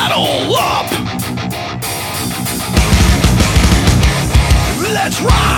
Saddle up. Let's ride.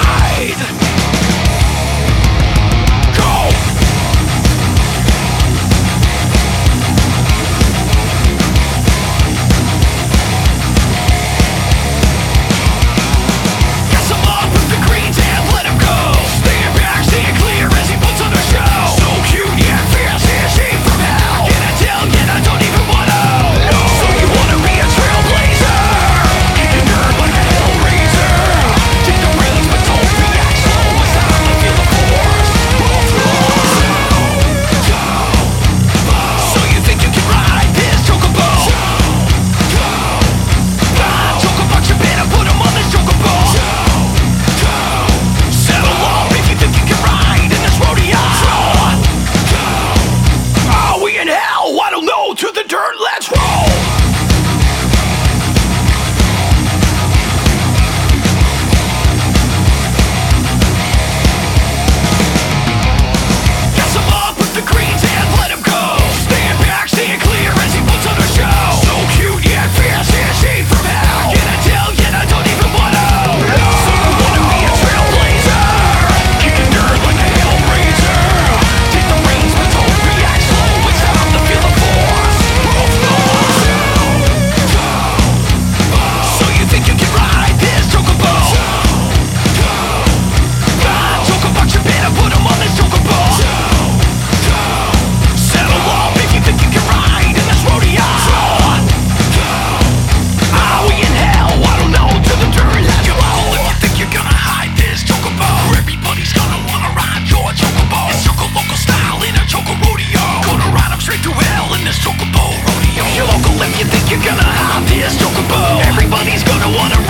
in this chocobo rodeo. Your local if you think you're gonna have this chocobo. Everybody's gonna wanna